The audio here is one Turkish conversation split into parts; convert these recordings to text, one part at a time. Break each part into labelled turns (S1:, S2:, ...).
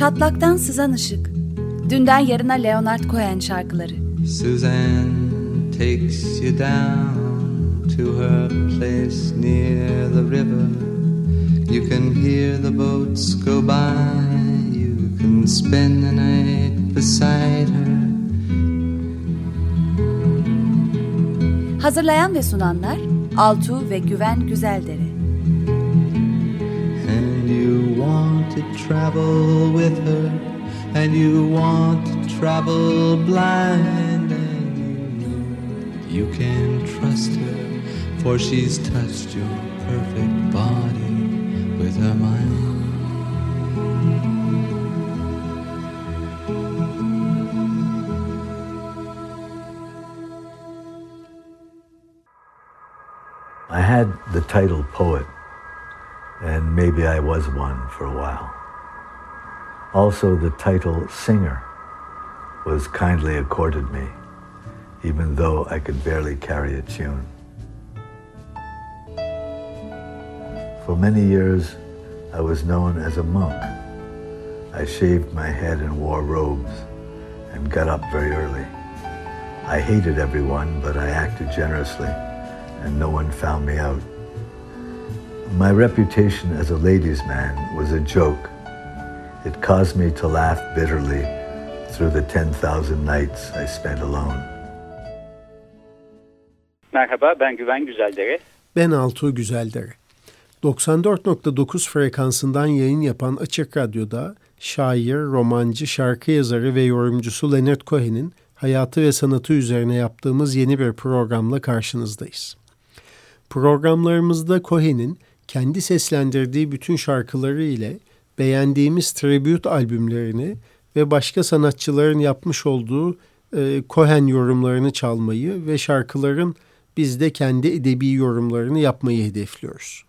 S1: Çatlaktan sızan ışık. Dünden yarına Leonard Cohen şarkıları.
S2: Suzanne takes you down to her place near the river. You can hear the boats go by. You can spend the night beside her.
S1: Hazırlayan ve sunanlar Altu ve Güven Güzeldere.
S2: Want to travel with her And you want to travel blind And you know you can trust her For she's touched your perfect body with her mind.
S3: I had the title poet, and maybe I was one for a while. Also, the title singer was kindly accorded me, even though I could barely carry a tune. For many years, I was known as a monk. I shaved my head and wore robes and got up very early. I hated everyone, but I acted generously and no one found me out. My reputation as a ladies' man was a joke. It caused me to laugh bitterly through the 10,000 nights I spent alone.
S4: Merhaba ben Güven Güzeldere.
S5: Ben Altuğ Güzeldere. 94.9 frekansından yayın yapan Açık Radyo'da şair, romancı, şarkı yazarı ve yorumcusu Leonard Cohen'in hayatı ve sanatı üzerine yaptığımız yeni bir programla karşınızdayız. Programlarımızda Cohen'in kendi seslendirdiği bütün şarkıları ile beğendiğimiz tribute albümlerini ve başka sanatçıların yapmış olduğu e, Cohen yorumlarını çalmayı ve şarkıların biz de kendi edebi yorumlarını yapmayı hedefliyoruz.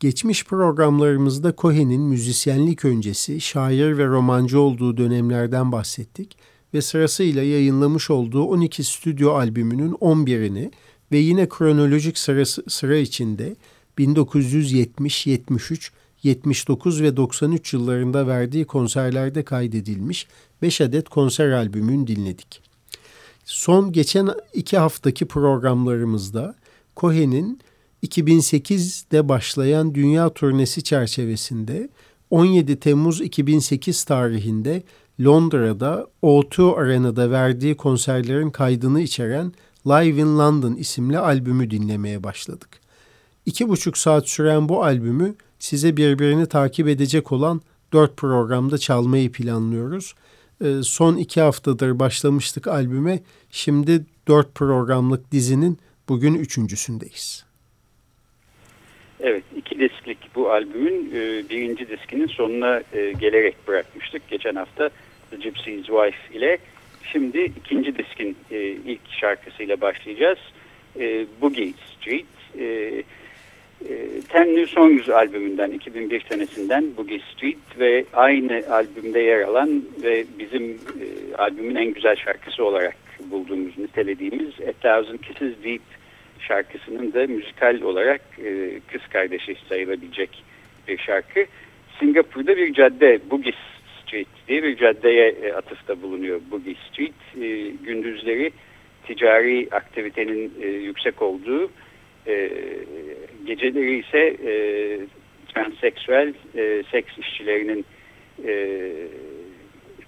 S5: Geçmiş programlarımızda Cohen'in müzisyenlik öncesi şair ve romancı olduğu dönemlerden bahsettik ve sırasıyla yayınlamış olduğu 12 stüdyo albümünün 11'ini ve yine kronolojik sıra, sıra içinde 1970, 73, 79 ve 93 yıllarında verdiği konserlerde kaydedilmiş 5 adet konser albümünü dinledik. Son geçen iki haftaki programlarımızda Cohen'in 2008'de başlayan dünya turnesi çerçevesinde 17 Temmuz 2008 tarihinde Londra'da O2 Arena'da verdiği konserlerin kaydını içeren Live in London isimli albümü dinlemeye başladık. İki buçuk saat süren bu albümü size birbirini takip edecek olan dört programda çalmayı planlıyoruz. Ee, son iki haftadır başlamıştık albüme. Şimdi dört programlık dizinin bugün üçüncüsündeyiz.
S4: Evet, iki disklik bu albümün e, birinci diskinin sonuna e, gelerek bırakmıştık. Geçen hafta The Gypsy's Wife ile Şimdi ikinci diskin e, ilk şarkısıyla başlayacağız. E, Boogie Street. Ten New Songs albümünden 2001 senesinden Boogie Street ve aynı albümde yer alan ve bizim e, albümün en güzel şarkısı olarak bulduğumuz, nitelediğimiz A Thousand Kisses Deep şarkısının da müzikal olarak e, kız kardeşi sayılabilecek bir şarkı. Singapur'da bir cadde Boogie Street diye bir caddeye e, atıfta bulunuyor Boogie Street. E, gündüzleri ticari aktivitenin e, yüksek olduğu, e, geceleri ise e, transseksüel e, seks işçilerinin e,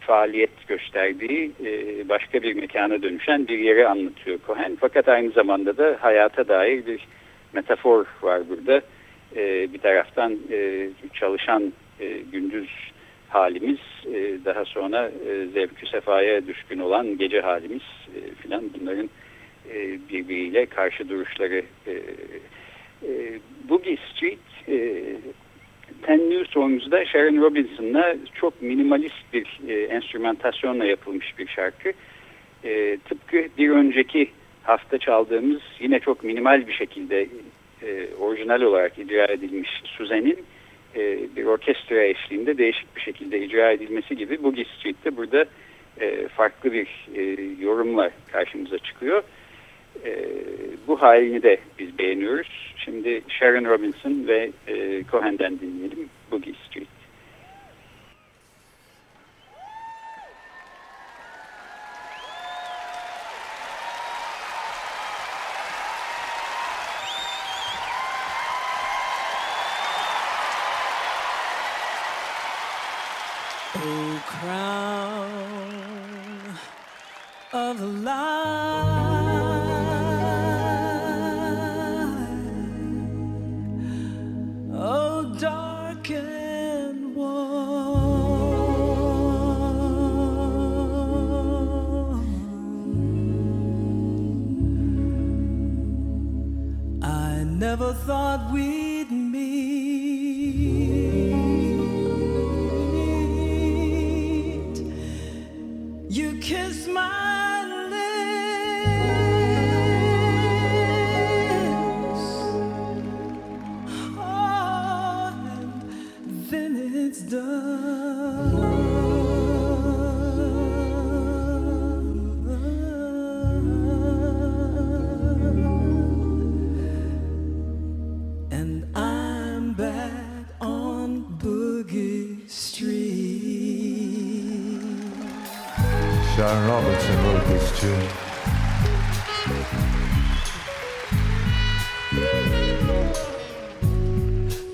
S4: faaliyet gösterdiği e, başka bir mekana dönüşen bir yeri anlatıyor Cohen. Fakat aynı zamanda da hayata dair bir metafor var burada. E, bir taraftan e, çalışan e, gündüz halimiz, e, daha sonra e, zevkü sefaya düşkün olan gece halimiz e, filan bunların e, birbiriyle karşı duruşları. E, e, Boogie Street e, Ten New Songs'da Sharon Robinson'la çok minimalist bir e, enstrümantasyonla yapılmış bir şarkı. E, tıpkı bir önceki hafta çaldığımız yine çok minimal bir şekilde e, orijinal olarak icra edilmiş Suzanne'in e, bir orkestra eşliğinde değişik bir şekilde icra edilmesi gibi Boogie Street'te burada farklı bir yorumla karşımıza çıkıyor. E, bu halini de biz beğeniyoruz. Şimdi Sharon Robinson ve e, Cohen'den dinleyelim Boogie Street.
S6: Oh,
S3: crown of love. thought we'd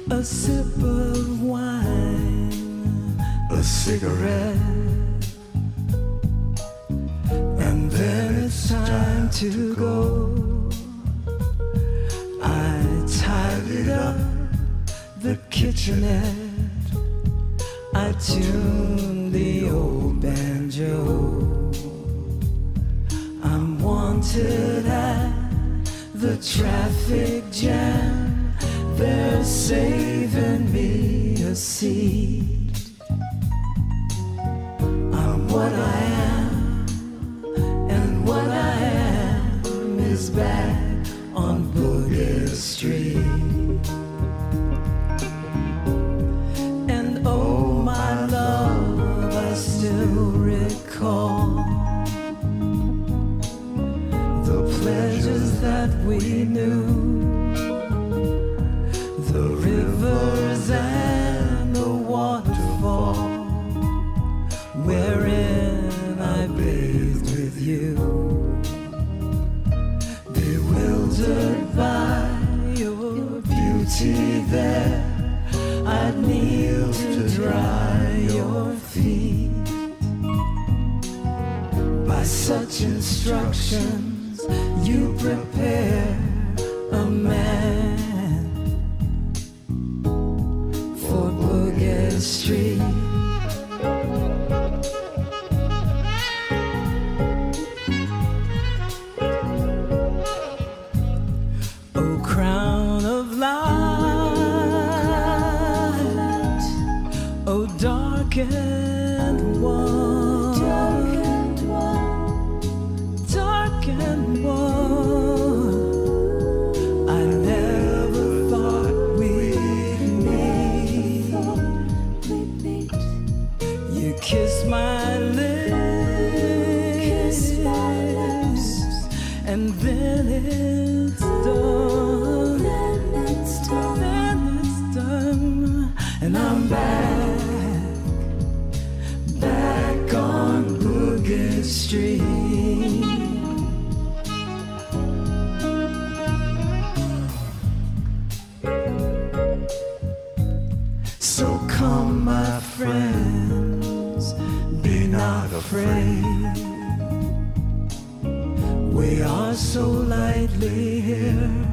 S6: A sip of wine,
S3: a cigarette,
S6: and then it's time to go. on Boogie Street. destruction. afraid. We are so lightly here.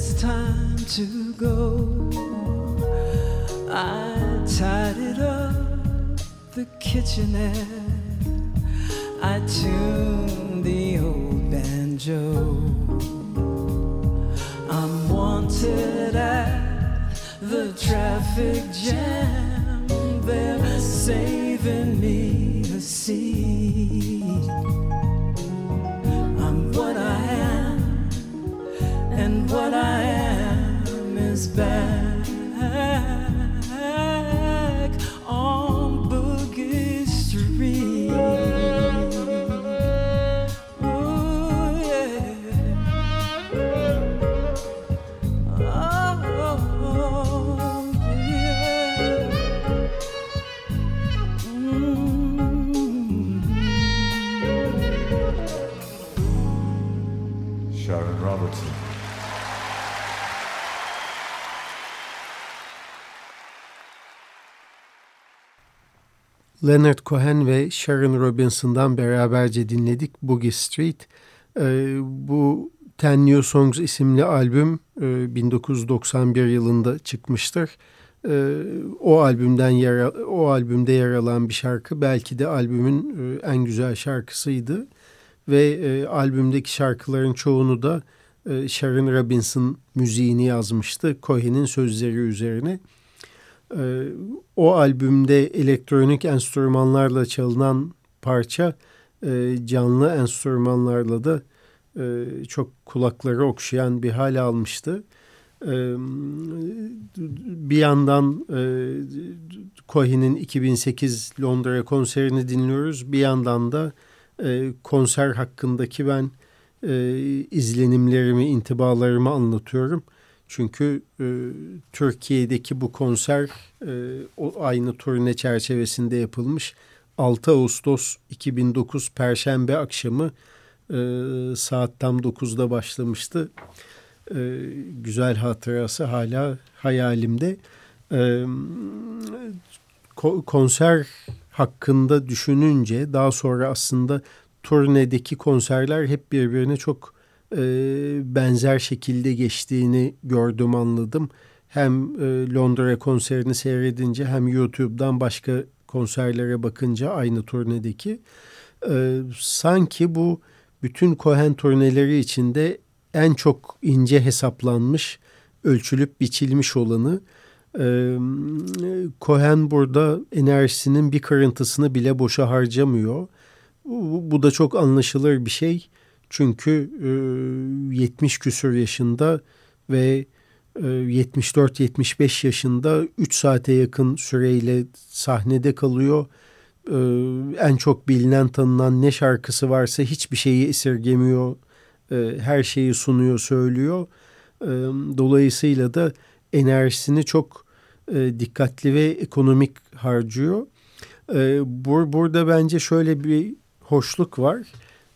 S6: It's time to go. I tidied up the kitchenette. I tuned the old banjo. I'm wanted at the traffic jam. They're saving me a seat. What I am is back
S5: Leonard Cohen ve Sharon Robinson'dan beraberce dinledik Boogie Street. Ee, bu Ten New Songs isimli albüm e, 1991 yılında çıkmıştır. Ee, o albümden yer o albümde yer alan bir şarkı belki de albümün e, en güzel şarkısıydı ve e, albümdeki şarkıların çoğunu da e, Sharon Robinson müziğini yazmıştı Cohen'in sözleri üzerine. Ee, o albümde elektronik enstrümanlarla çalınan parça e, canlı enstrümanlarla da e, çok kulakları okşayan bir hal almıştı. E, bir yandan e, Cohen'in 2008 Londra konserini dinliyoruz. Bir yandan da e, konser hakkındaki ben e, izlenimlerimi, intibalarımı anlatıyorum. Çünkü e, Türkiye'deki bu konser e, o aynı turne çerçevesinde yapılmış. 6 Ağustos 2009 Perşembe akşamı e, saat tam 9'da başlamıştı. E, güzel hatırası hala hayalimde. E, ko- konser hakkında düşününce daha sonra aslında turnedeki konserler hep birbirine çok e, benzer şekilde geçtiğini gördüm anladım. Hem e, Londra konserini seyredince hem YouTube'dan başka konserlere bakınca aynı turnedeki e, sanki bu bütün Cohen turneleri içinde en çok ince hesaplanmış, ölçülüp biçilmiş olanı. E, Cohen burada enerjisinin bir kırıntısını bile boşa harcamıyor. Bu, bu da çok anlaşılır bir şey. Çünkü e, 70 küsur yaşında ve e, 74-75 yaşında 3 saate yakın süreyle sahnede kalıyor. E, en çok bilinen tanınan ne şarkısı varsa hiçbir şeyi esirgemiyor. E, her şeyi sunuyor, söylüyor. E, dolayısıyla da enerjisini çok e, dikkatli ve ekonomik harcıyor. E, bur burada bence şöyle bir hoşluk var.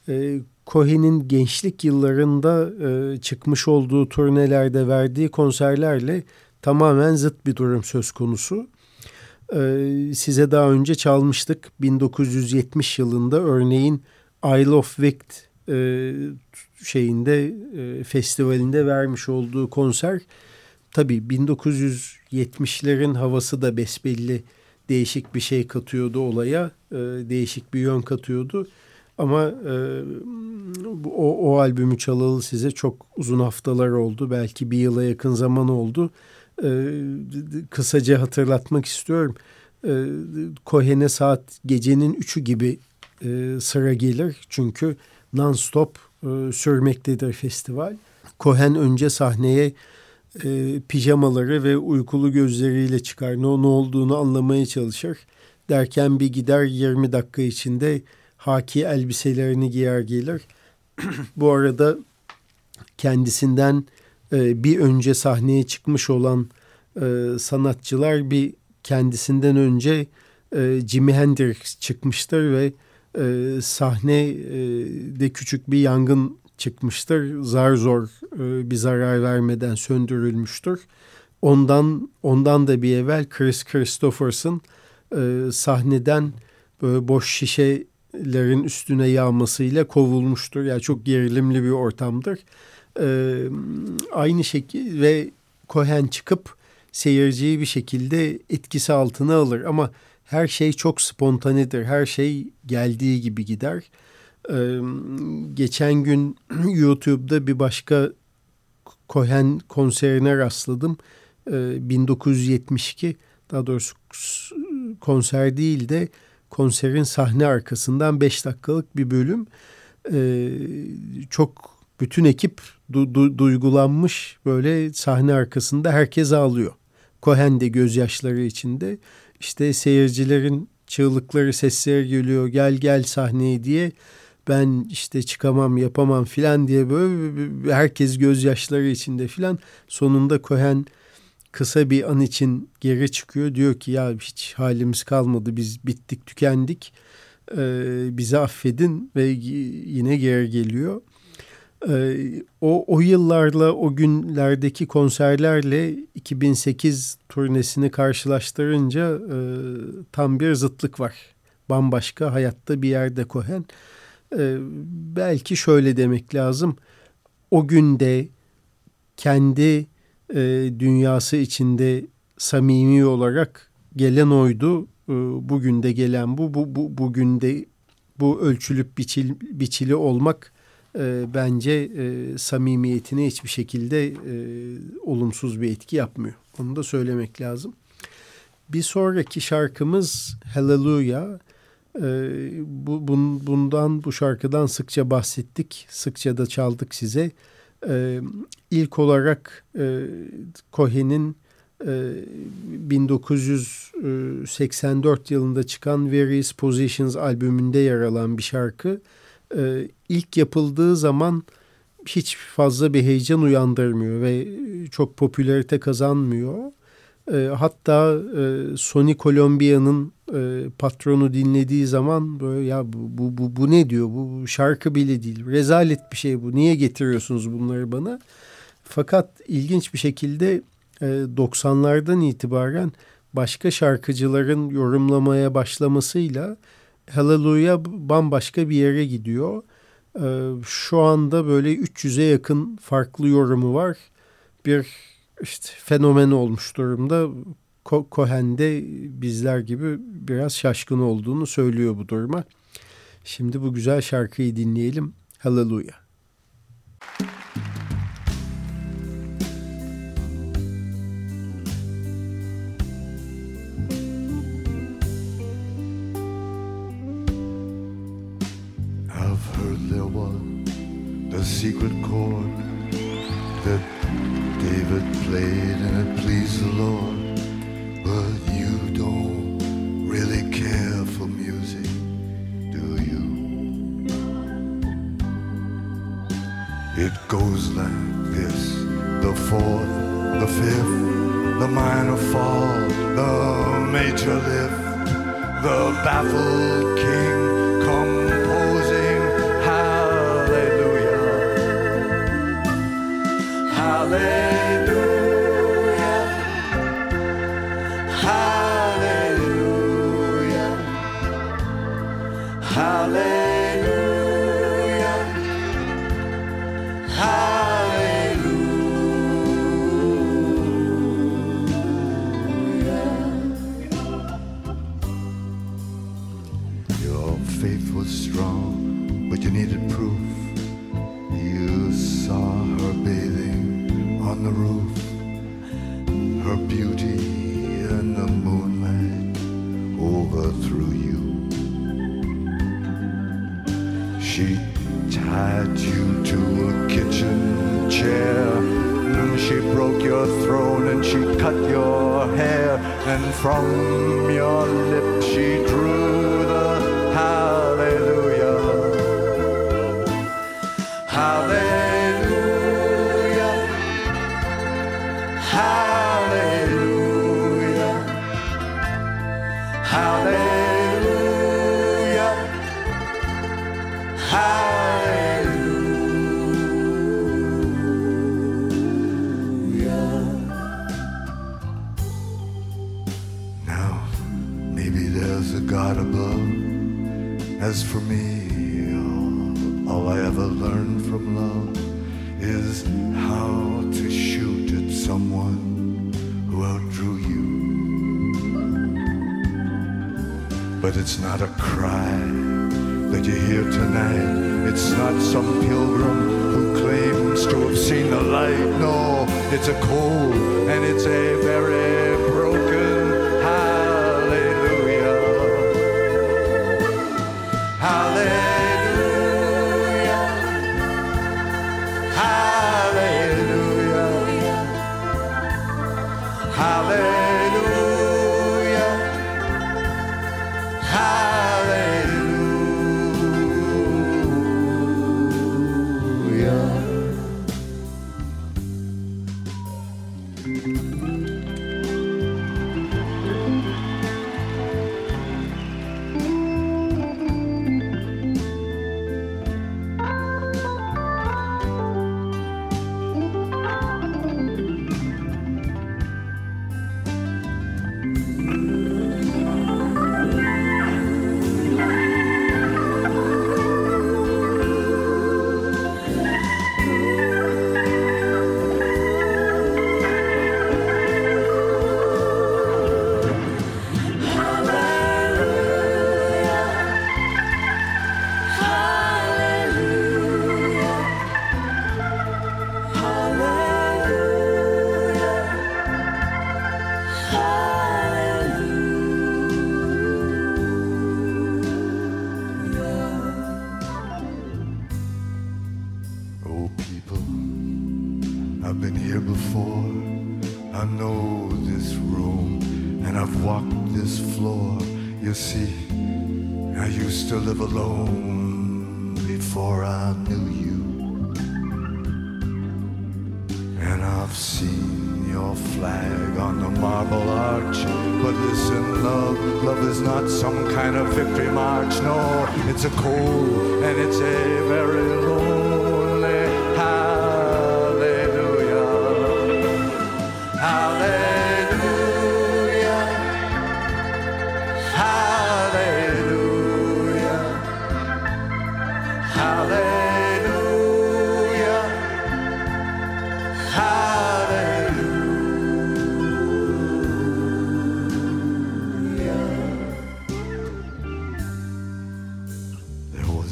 S5: E, Cohen'in gençlik yıllarında e, çıkmış olduğu turnelerde verdiği konserlerle tamamen zıt bir durum söz konusu. E, size daha önce çalmıştık 1970 yılında örneğin Isle of Wight e, şeyinde e, festivalinde vermiş olduğu konser. Tabii 1970'lerin havası da besbelli değişik bir şey katıyordu olaya, e, değişik bir yön katıyordu. Ama e, o, o albümü çalalı size çok uzun haftalar oldu. Belki bir yıla yakın zaman oldu. E, kısaca hatırlatmak istiyorum. E, Cohen'e saat gecenin üçü gibi e, sıra gelir. Çünkü non-stop e, sürmektedir festival. Cohen önce sahneye e, pijamaları ve uykulu gözleriyle çıkar. Ne, ne olduğunu anlamaya çalışır. Derken bir gider 20 dakika içinde haki elbiselerini giyer gelir. Bu arada kendisinden e, bir önce sahneye çıkmış olan e, sanatçılar bir kendisinden önce e, Jimi Hendrix çıkmıştır ve e, sahnede küçük bir yangın çıkmıştır. Zar zor e, bir zarar vermeden söndürülmüştür. Ondan ondan da bir evvel Chris Christopherson e, sahneden böyle boş şişe Cohen'lerin üstüne yağmasıyla kovulmuştur. Yani çok gerilimli bir ortamdır. E, aynı şekilde ve Cohen çıkıp seyirciyi bir şekilde etkisi altına alır ama her şey çok spontanedir. Her şey geldiği gibi gider. Ee, geçen gün YouTube'da bir başka Cohen konserine rastladım. Ee, 1972 daha doğrusu konser değil de konserin sahne arkasından 5 dakikalık bir bölüm. Ee, çok bütün ekip du, du, duygulanmış böyle sahne arkasında herkes ağlıyor. Cohen de gözyaşları içinde işte seyircilerin çığlıkları sesleri geliyor gel gel sahneye diye ben işte çıkamam yapamam filan diye böyle herkes gözyaşları içinde filan sonunda Cohen kısa bir an için geri çıkıyor diyor ki ya hiç halimiz kalmadı biz bittik tükendik ee, bizi affedin ve yine geri geliyor. Ee, o, o yıllarla o günlerdeki konserlerle 2008 turnesini karşılaştırınca e, tam bir zıtlık var. Bambaşka hayatta bir yerde Cohen. E, belki şöyle demek lazım. O günde kendi e, dünyası içinde samimi olarak gelen oydu. E, bugün de gelen bu. bu, bu bugün de bu ölçülüp biçil, biçili olmak e, bence e, samimiyetine hiçbir şekilde e, olumsuz bir etki yapmıyor. Onu da söylemek lazım. Bir sonraki şarkımız Hallelujah. E, bu, bun, bundan bu şarkıdan sıkça bahsettik. Sıkça da çaldık size. E, ilk olarak e, Cohen'in e, 1984 yılında çıkan Various Positions albümünde yer alan bir şarkı e, ilk yapıldığı zaman hiç fazla bir heyecan uyandırmıyor ve çok popülarite kazanmıyor. E, hatta e, Sony Colombia'nın e, patronu dinlediği zaman böyle ya bu, bu, bu, bu ne diyor bu şarkı bile değil rezalet bir şey bu niye getiriyorsunuz bunları bana. Fakat ilginç bir şekilde e, 90'lardan itibaren başka şarkıcıların yorumlamaya başlamasıyla Hallelujah bambaşka bir yere gidiyor. Ee, şu anda böyle 300'e yakın farklı yorumu var. Bir işte fenomen olmuş durumda. Cohen de bizler gibi biraz şaşkın olduğunu söylüyor bu duruma. Şimdi bu güzel şarkıyı dinleyelim. Hallelujah.
S7: secret chord that favorite played and it pleased the Lord. But you don't really care for music, do you? It goes like this the fourth, the fifth, the minor fall, the major lift, the baffled king composing hallelujah. Hallelujah. the roof, her beauty in the moonlight overthrew you. She tied you to a kitchen chair. And she broke your throne and she cut your hair, and from your lips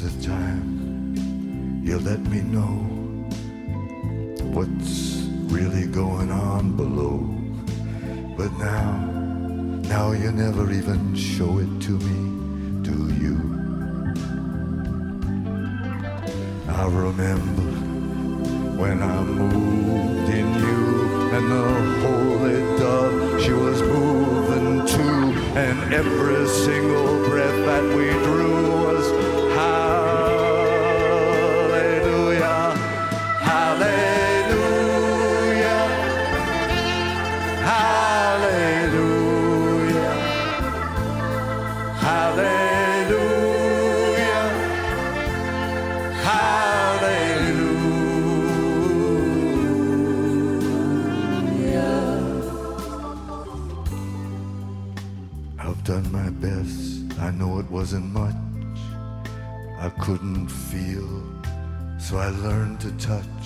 S7: A time you let me know what's really going on below. But now, now you never even show it to me, do you? I remember when I moved in you and the holy dove she was moving too and every single breath that we drew couldn't feel, so I learned to touch.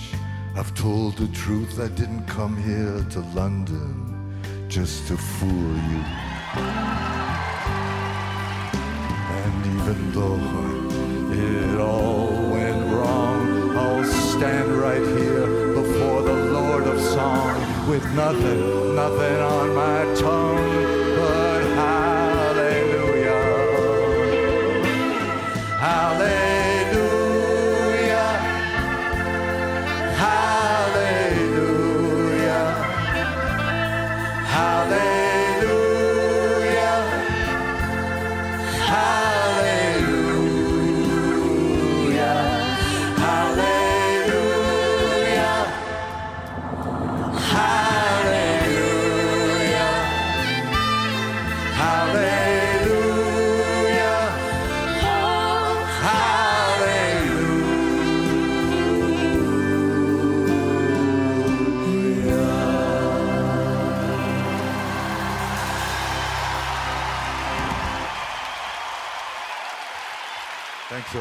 S7: I've told the truth. I didn't come here to London just to fool you. And even though it all went wrong, I'll stand right here before the Lord of Song with nothing, nothing on my tongue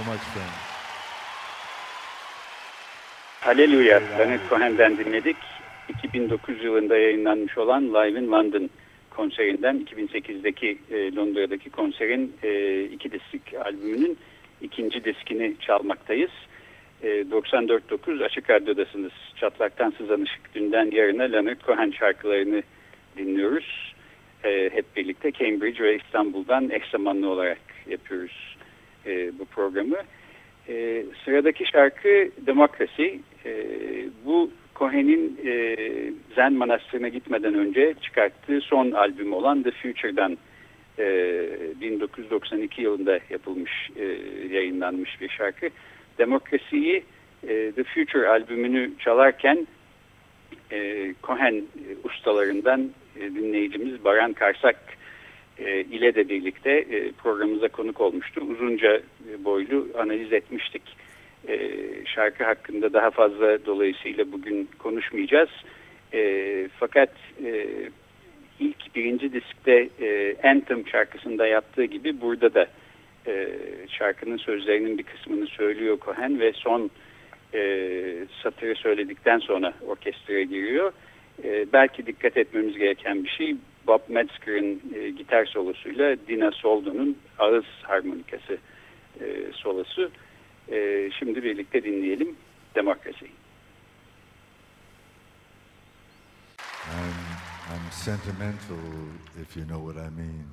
S7: much, friend.
S4: Hallelujah, Leonard Cohen'den dinledik. 2009 yılında yayınlanmış olan Live in London konserinden 2008'deki e, Londra'daki konserin e, iki disklik albümünün ikinci diskini çalmaktayız. E, 94.9 Açık Radyo'dasınız. Çatlaktan Sızan Işık dünden yarına Leonard Cohen şarkılarını dinliyoruz. E, hep birlikte Cambridge ve İstanbul'dan eş zamanlı olarak yapıyoruz e, bu programı. E, sıradaki şarkı Demokrasi. E, bu Cohen'in e, Zen Manastırı'na gitmeden önce çıkarttığı son albüm olan The Future'dan e, 1992 yılında yapılmış, e, yayınlanmış bir şarkı. Demokrasiyi e, The Future albümünü çalarken e, Cohen ustalarından e, dinleyicimiz Baran Karsak e, ile de birlikte e, programımıza konuk olmuştu. Uzunca boylu analiz etmiştik. E, şarkı hakkında daha fazla dolayısıyla bugün konuşmayacağız. Fakat ilk birinci diskte Anthem şarkısında yaptığı gibi burada da şarkının sözlerinin bir kısmını söylüyor Cohen ve son satırı söyledikten sonra orkestraya giriyor. Belki dikkat etmemiz gereken bir şey Bob Metzger'ın e, gitar solosuyla Dina Soldo'nun ağız harmonikası e, solosu. E, şimdi birlikte dinleyelim Demokrasi.
S7: I'm, I'm sentimental, if you know what I mean.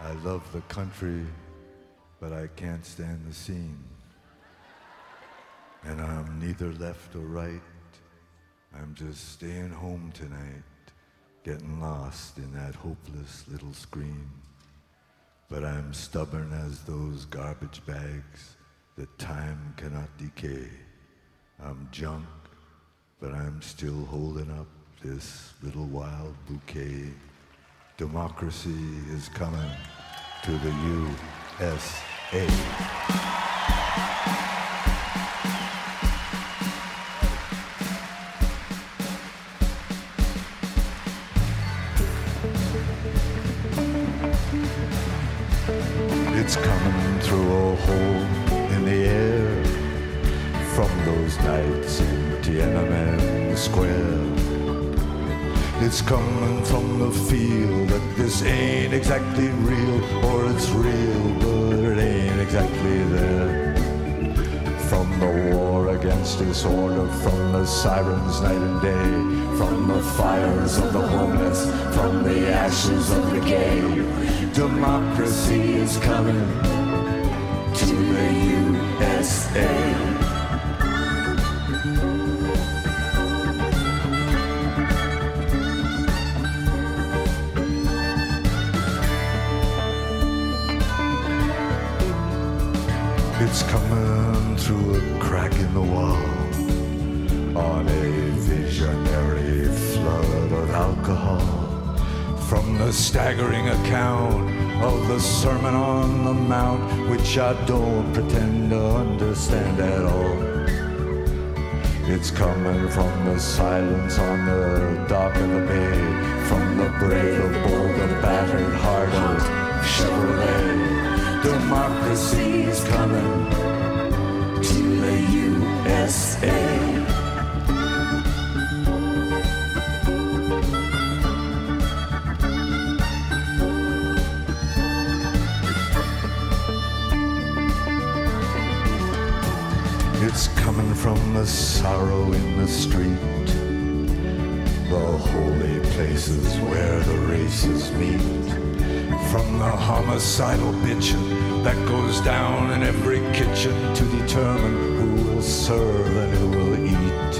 S7: I love the country, but I can't stand the scene. And I'm neither left or right. I'm just staying home tonight, getting lost in that hopeless little screen. But I'm stubborn as those garbage bags that time cannot decay. I'm junk, but I'm still holding up this little wild bouquet. Democracy is coming to the USA. It's coming through a hole in the air from those nights in Tiananmen Square. It's coming from the feel that this ain't exactly real, or it's real, but it ain't exactly there. From the war against disorder, from the sirens night and day, from the fires of the homeless, from the ashes of the gay. Democracy is coming to the USA. It's coming through a crack in the wall on a visionary flood of alcohol. From the staggering account of the Sermon on the Mount, which I don't pretend to understand at all. It's coming from the silence on the dock of the bay, from the brave, the bold, the battered heart of Chevrolet. Democracy is coming USA. It's coming from the sorrow in the street, the holy places where the races meet. From the homicidal bitching that goes down in every kitchen to determine serve and who will eat.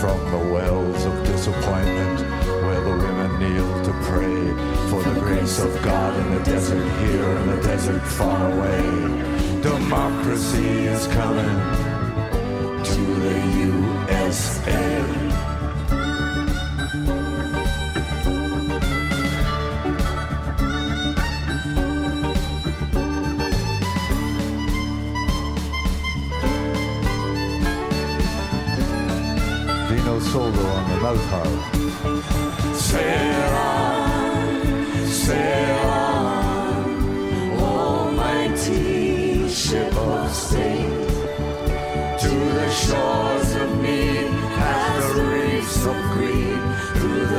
S7: From the wells of disappointment where the women kneel to pray for the grace of God in the desert here and the desert far away. Democracy is coming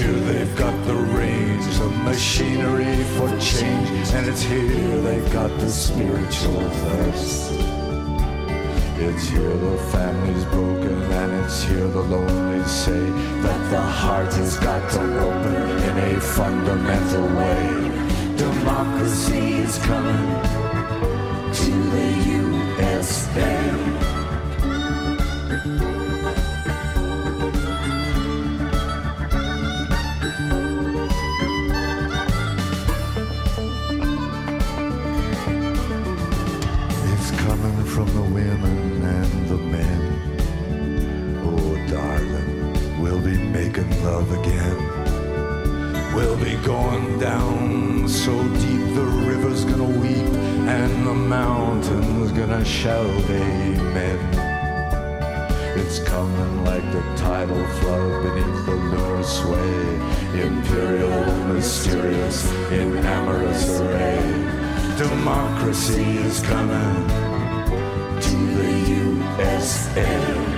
S7: Here they've got the reins of machinery for change, and it's here they've got the spiritual thirst. It's here the family's broken, and it's here the lonely say that the heart has got to open in a fundamental way. Democracy is coming to the USA. Love again. We'll be going down so deep the river's gonna weep and the mountain's gonna shout amen. It's coming like the tidal flood beneath the lunar sway, imperial, mysterious, in amorous array. Democracy is coming to the USA.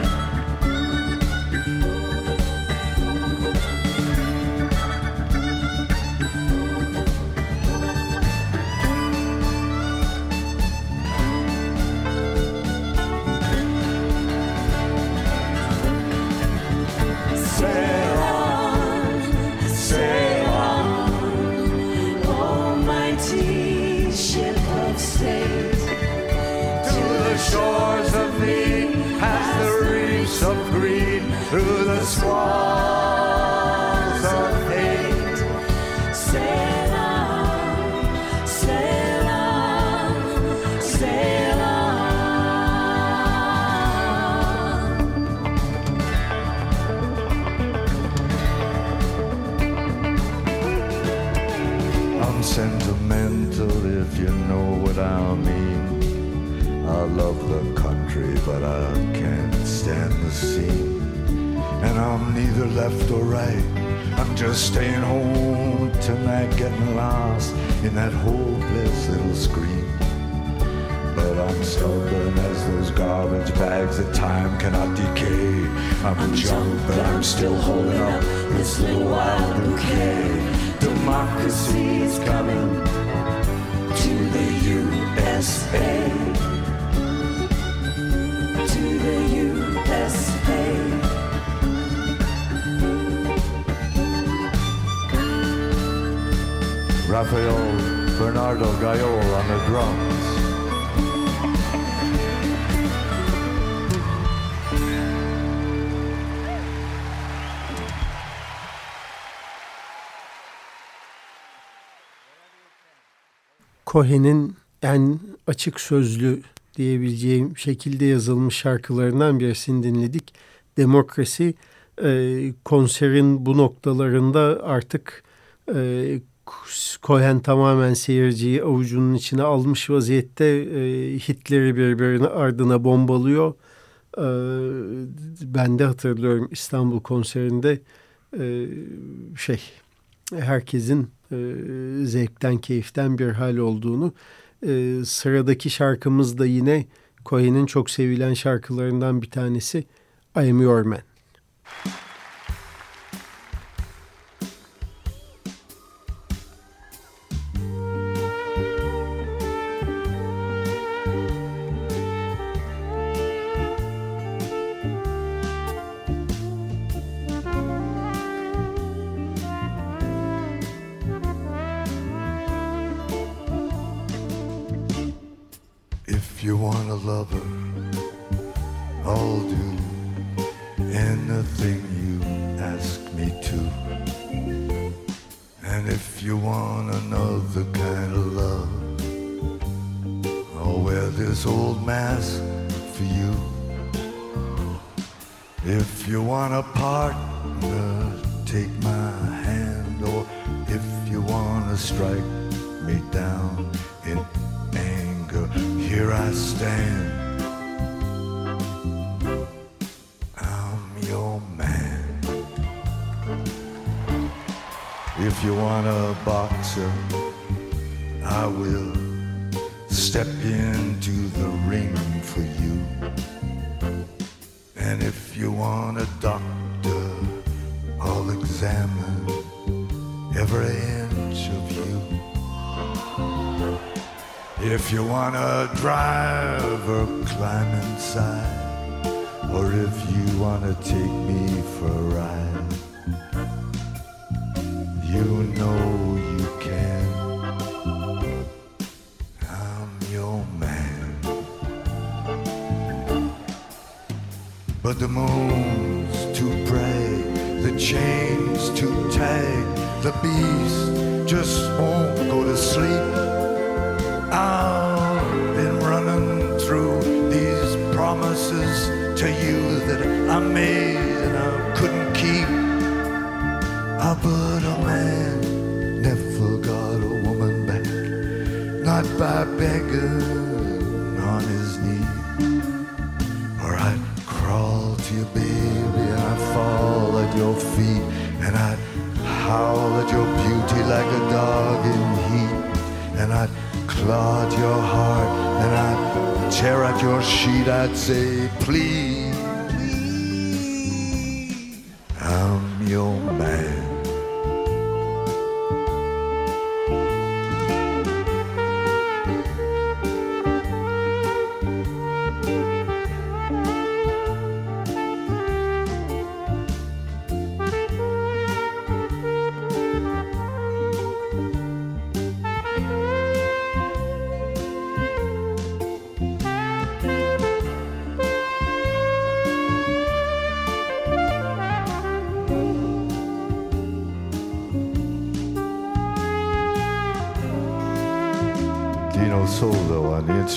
S7: Cannot decay. I'm a junk, but I'm still holding up this little wild bouquet. Democracy is coming to the USA.
S6: To the USA.
S7: Rafael Bernardo Gayol on the drums.
S5: Cohen'in en açık sözlü diyebileceğim şekilde yazılmış şarkılarından birisini dinledik. Demokrasi e, konserin bu noktalarında artık e, Cohen tamamen seyirciyi avucunun içine almış vaziyette e, hitleri birbirine ardına bombalıyor. E, ben de hatırlıyorum İstanbul konserinde şey herkesin e, zevkten keyiften bir hal olduğunu. E, sıradaki şarkımız da yine Cohen'in çok sevilen şarkılarından bir tanesi I Am Your Man.
S7: If man. If you want a boxer, I will step into the ring for you. And if you want a doctor, I'll examine every inch of you. If you want a driver, climb inside. Or if you want to take me for a ride, you know you can. I'm your man. But the moon's too bright, the chains too tight, the beast just won't go to sleep. To you that I made and I couldn't keep. Ah, but a man never got a woman back, not by begging on his knee. Or I'd crawl to you, baby, and I'd fall at your feet, and I'd howl at your beauty like a dog in heat, and I'd claw at your heart, and I'd tear at your sheet. I'd say, please,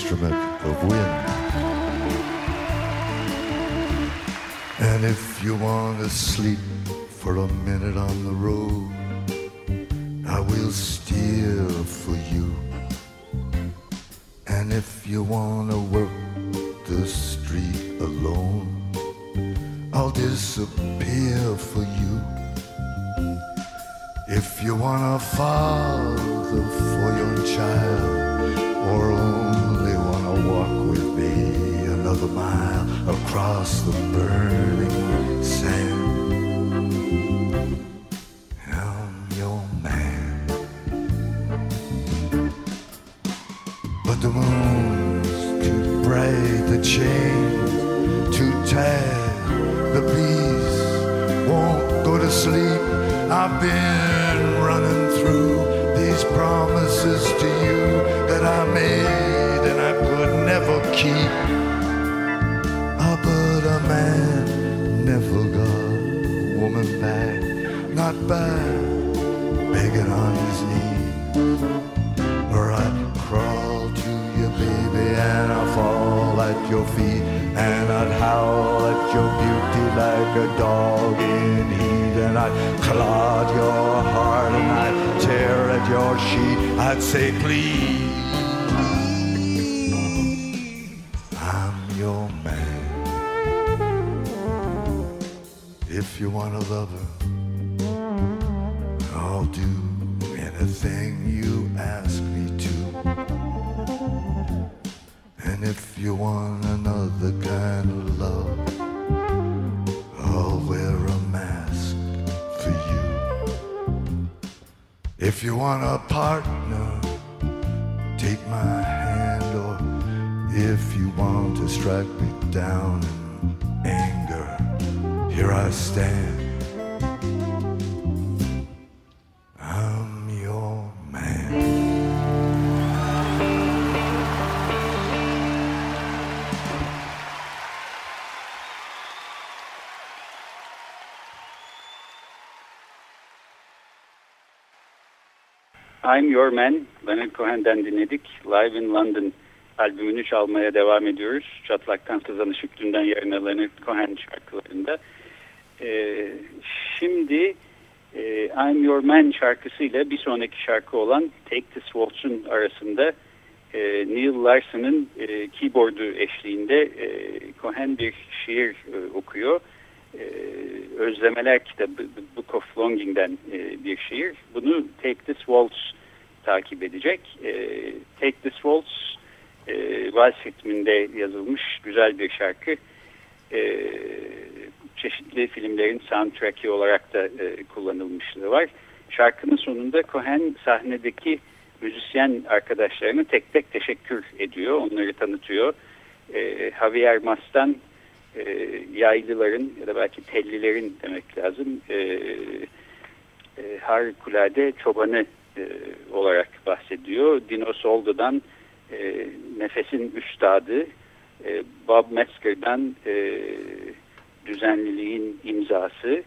S7: instrument of wind. And if you want to sleep for a minute on the road, I will steer for you. And if you want across the burning sand, I'm your man. But the moon's too bright, the chains too tight, the beast won't go to sleep. I've been running through these promises to you that I made and I could never keep. Your feet, and I'd howl at your beauty like a dog in heat, and I'd at your heart, and I'd tear at your sheet. I'd say, please, want a partner, take my hand, or if you want to strike me down Your Man,
S4: Leonard Cohen'den dinledik. Live in London albümünü çalmaya devam ediyoruz. Çatlaktan Sızan Işık Dünden Yarına Leonard Cohen şarkılarında. E, şimdi e, I'm Your Man şarkısıyla bir sonraki şarkı olan Take This Waltz'un arasında e, Neil Larson'ın e, keyboardu eşliğinde e, Cohen bir şiir e, okuyor. E, Özlemeler kitabı Book of Longing'den e, bir şiir. Bunu Take This Waltz takip edecek. E, Take This Waltz e, vals ritminde yazılmış güzel bir şarkı. E, çeşitli filmlerin soundtrack'i olarak da e, kullanılmışlığı var. Şarkının sonunda Cohen sahnedeki müzisyen arkadaşlarını tek tek teşekkür ediyor. Onları tanıtıyor. E, Javier Mas'tan e, yaylıların ya da belki tellilerin demek lazım e, e, harikulade çobanı e, olarak bahsediyor. Dino Soldo'dan e, nefesin üstadı, e, Bob Metzger'dan e, düzenliliğin imzası,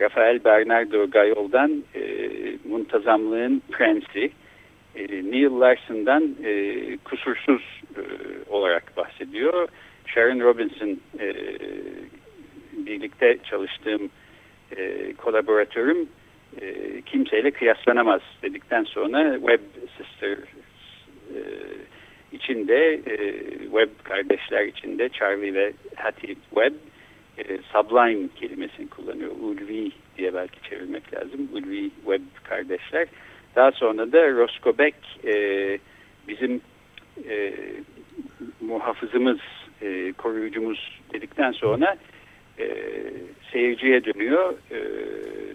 S4: Rafael Bernardo Gayol'dan e, muntazamlığın prensi, e, Neil Larson'dan e, kusursuz e, olarak bahsediyor. Sharon Robinson e, birlikte çalıştığım e, kolaboratörüm e, kimseyle kıyaslanamaz dedikten sonra Web Sisters e, içinde e, Web kardeşler içinde Charlie ve Hattie Webb e, sublime kelimesini kullanıyor. Ulvi diye belki çevirmek lazım. Ulvi Webb kardeşler. Daha sonra da Roscoe Beck bizim muhafızımız, koruyucumuz dedikten sonra e, seyirciye dönüyor. E,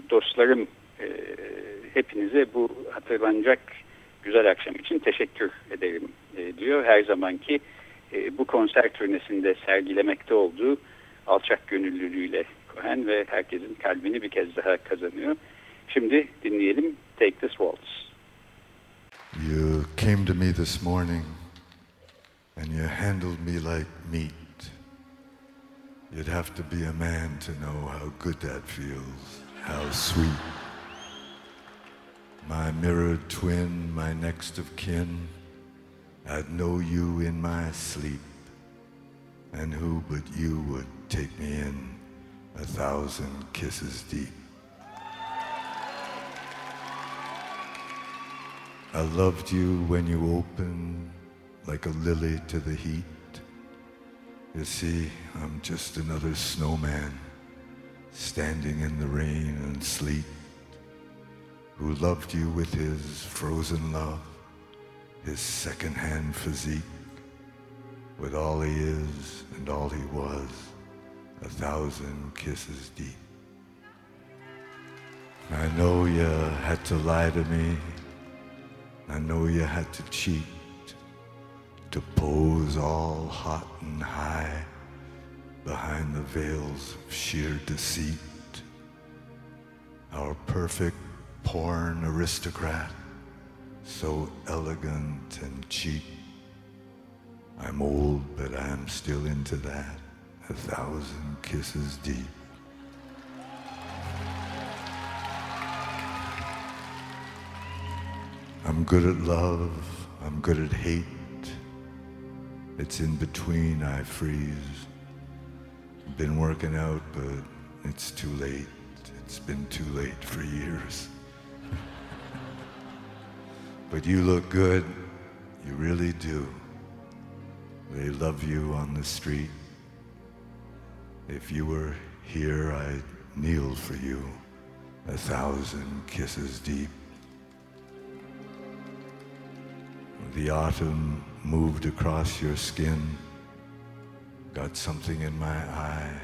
S4: dostlarım e, hepinize bu hatırlanacak güzel akşam için teşekkür ederim e, diyor. Her zamanki e, bu konser turnesinde sergilemekte olduğu alçak gönüllülüğüyle Cohen ve herkesin kalbini bir kez daha kazanıyor. Şimdi dinleyelim Take This Waltz.
S7: You came to me this morning and you handled me like meat. You'd have to be a man to know how good that feels, how sweet. My mirrored twin, my next of kin, I'd know you in my sleep. And who but you would take me in a thousand kisses deep? I loved you when you opened like a lily to the heat. You see, I'm just another snowman standing in the rain and sleet who loved you with his frozen love, his second-hand physique, with all he is and all he was, a thousand kisses deep. I know you had to lie to me. I know you had to cheat to pose all hot and high behind the veils of sheer deceit. Our perfect porn aristocrat, so elegant and cheap. I'm old, but I'm still into that, a thousand kisses deep. I'm good at love, I'm good at hate. It's in between I freeze. Been working out, but it's too late. It's been too late for years. But you look good, you really do. They love you on the street. If you were here, I'd kneel for you, a thousand kisses deep. The autumn moved across your skin, got something in my eye,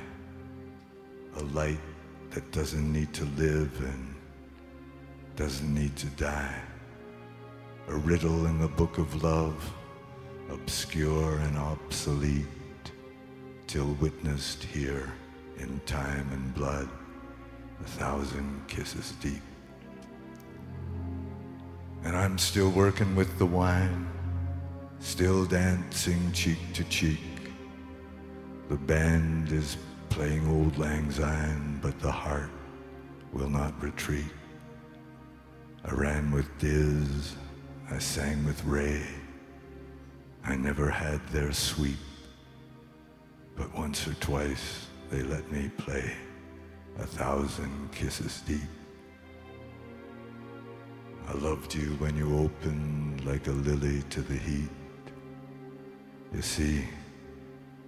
S7: a light that doesn't need to live and doesn't need to die. A riddle in the book of love, obscure and obsolete, till witnessed here in time and blood, a thousand kisses deep. And I'm still working with the wine, still dancing cheek to cheek. The band is playing Old Lang Syne, but the heart will not retreat. I ran with Diz, I sang with Ray, I never had their sweep, but once or twice they let me play a thousand kisses deep. I loved you when you opened like a lily to the heat. You see,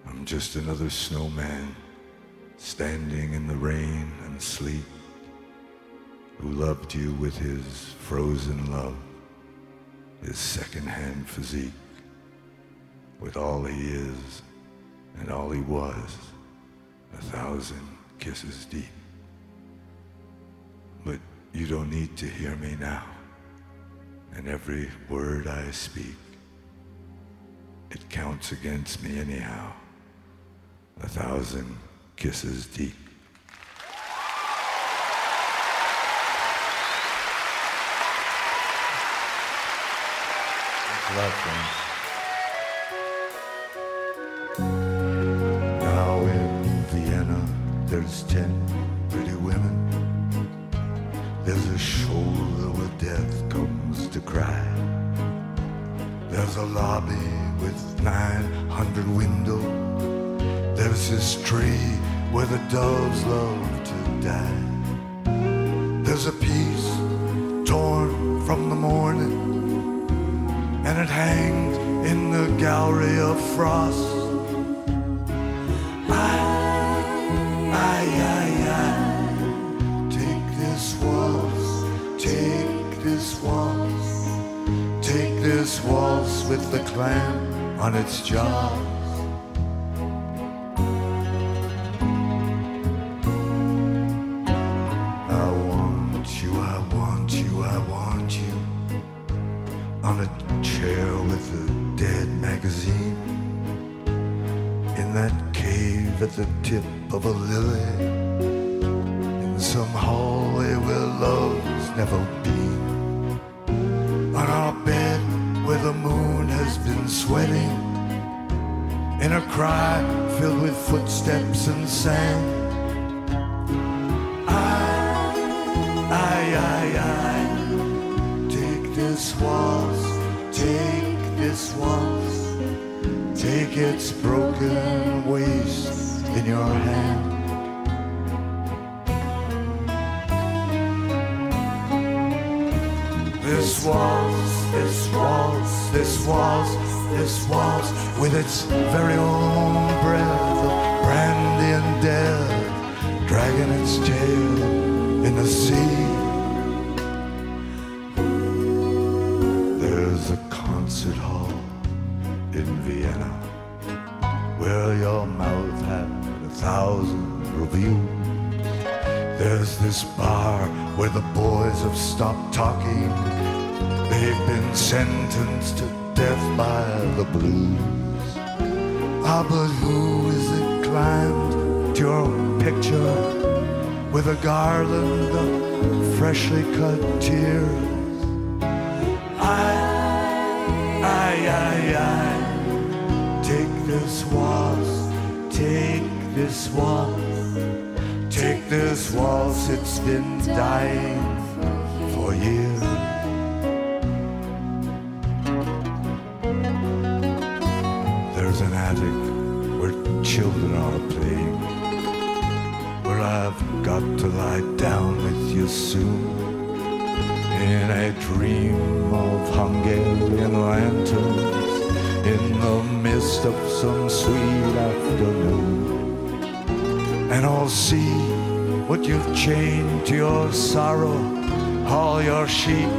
S7: I'm just another snowman standing in the rain and sleet who loved you with his frozen love, his second-hand physique, with all he is and all he was, a thousand kisses deep. But you don't need to hear me now, and every word I speak, it counts against me anyhow, a thousand kisses deep. Now in Vienna, there's ten pretty women. There's a shoulder where death comes to cry. There's a lobby with 900 windows. There's this tree where the doves love to die. There's a piece torn from the morning, and it hangs in the gallery of frost. I, I, I, I, take this waltz, take this waltz, take this waltz with the clam on its jaws. Sand. I, I, I, take this waltz, take this waltz, take its broken waist in your hand. This waltz, this waltz, this waltz, this waltz, with its very own breath brandy and death, dragging its tail in the sea. There's a concert hall in Vienna where your mouth had a thousand reviews. There's this bar where the boys have stopped talking. They've been sentenced to death by the blues. Ah, but who is it to your picture with a garland of freshly cut tears? I, I, I, I, take this waltz, take this waltz, take this waltz, it's been dying lie down with you soon in a dream of Hungarian lanterns in the mist of some sweet afternoon. And I'll see what you've chained to your sorrow, all your sheep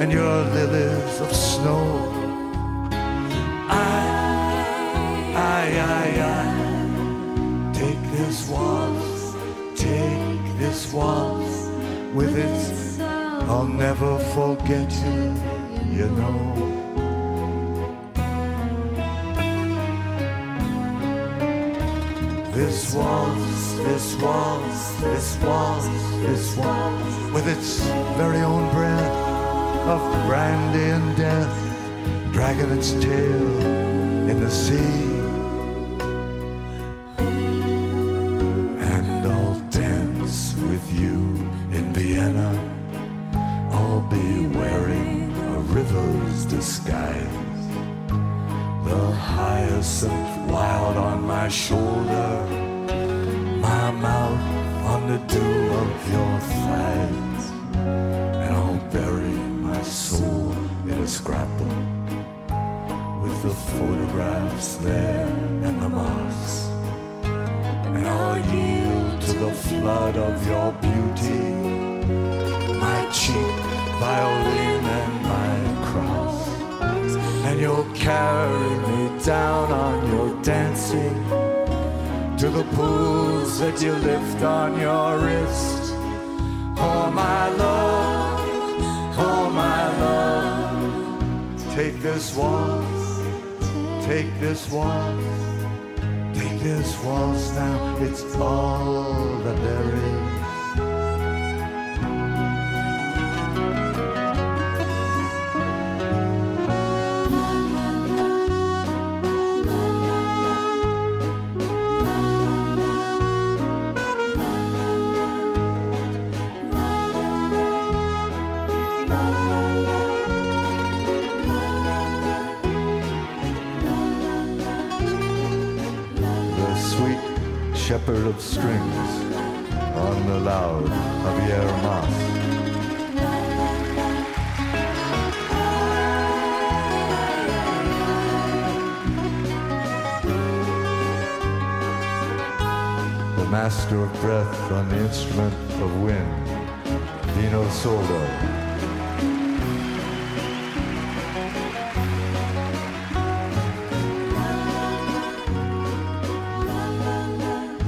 S7: and your lilies of snow. Forget you, you know. This waltz, this waltz, this waltz, this waltz, with its very own breath of brandy and death, dragging its tail in the sea. River's disguise. innocent, wild on my shoulder, my mouth on the dew of your thighs, and I'll bury my soul in a scrapbook with the photographs there and the moss, and I'll yield to the flood of your beauty, down on your dancing to the pools that you lift on your wrist. Oh, my love, oh, my love, take this waltz, take this waltz, take this waltz now, it's all that there is. Master of breath on the instrument of wind, Dino Soldo.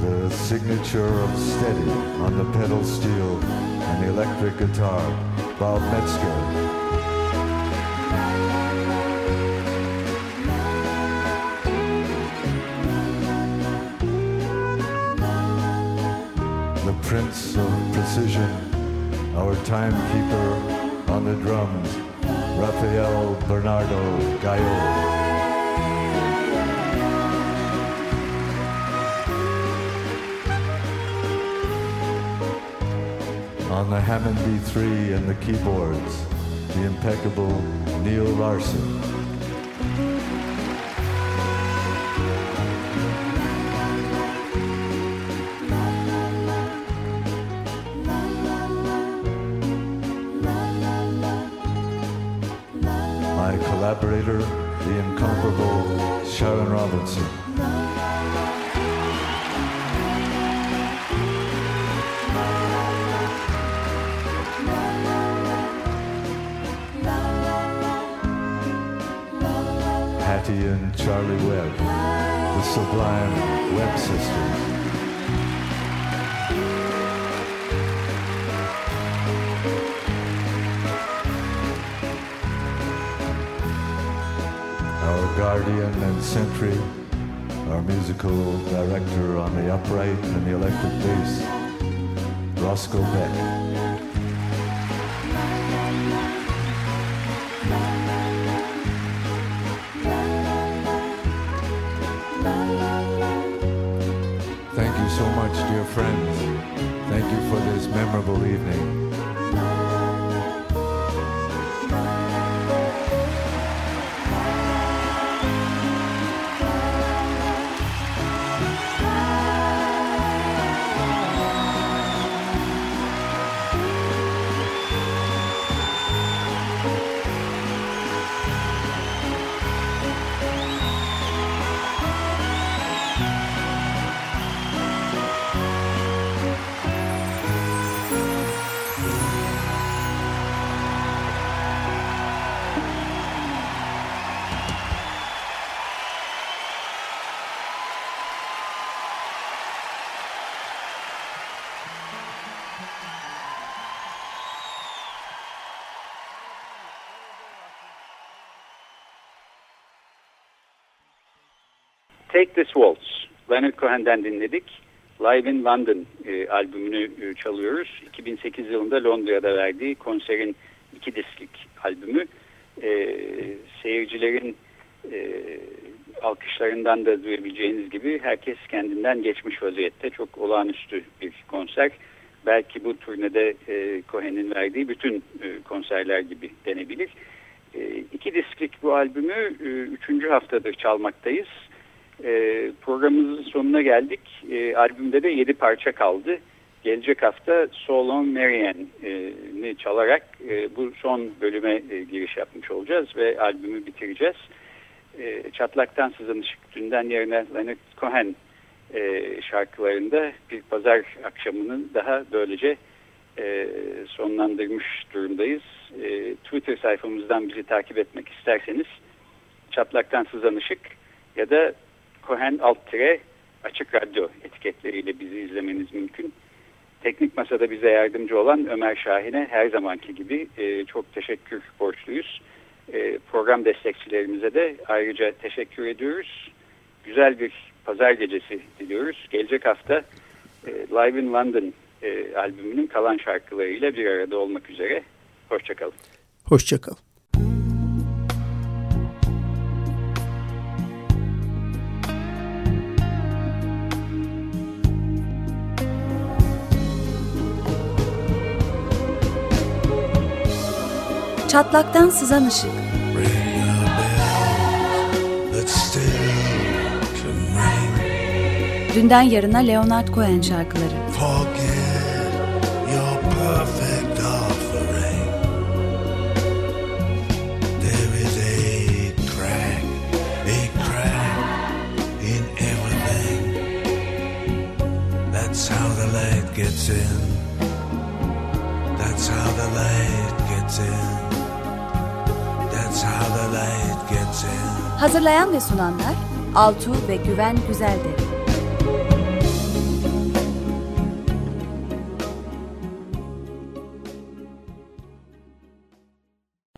S7: the signature of steady on the pedal steel and electric guitar, Bob Metzger. Precision, our timekeeper on the drums, Rafael Bernardo Gallo. On the Hammond B3 and the keyboards, the impeccable Neil Larson. Robinson. Hattie and Charlie Webb, the sublime Webb sisters. Our guardian and sentry, our musical director on the upright and the electric bass, Roscoe Beck. Thank you so much, dear friends. Thank you for this memorable evening.
S4: Take This Waltz. Leonard Cohen'den dinledik. Live in London e, albümünü e, çalıyoruz. 2008 yılında Londra'da verdiği konserin iki disklik albümü. E, seyircilerin e, alkışlarından da duyabileceğiniz gibi herkes kendinden geçmiş vaziyette. Çok olağanüstü bir konser. Belki bu turnede e, Cohen'in verdiği bütün e, konserler gibi denebilir. E, iki disklik bu albümü e, üçüncü haftadır çalmaktayız. E, programımızın sonuna geldik. E, albümde de 7 parça kaldı. Gelecek hafta So Long Marianne'i çalarak e, bu son bölüme e, giriş yapmış olacağız ve albümü bitireceğiz. E, Çatlaktan Sızan Işık Dünden Yerine Leonard Cohen e, şarkılarında bir pazar akşamının daha böylece e, sonlandırmış durumdayız. E, Twitter sayfamızdan bizi takip etmek isterseniz Çatlaktan Sızan Işık ya da Cohen alt tire açık radyo etiketleriyle bizi izlemeniz mümkün. Teknik Masada bize yardımcı olan Ömer Şahin'e her zamanki gibi e, çok teşekkür borçluyuz. E, program destekçilerimize de ayrıca teşekkür ediyoruz. Güzel bir pazar gecesi diliyoruz. Gelecek hafta e, Live in London e, albümünün kalan şarkılarıyla bir arada olmak üzere. Hoşçakalın.
S5: Hoşçakalın.
S1: Çatlaktan sızan ışık. Dünden yarına Leonard Cohen şarkıları.
S6: Gets in. That's how the light gets in.
S1: Hazırlayan ve sunanlar Altuğ ve Güven Güzeldere.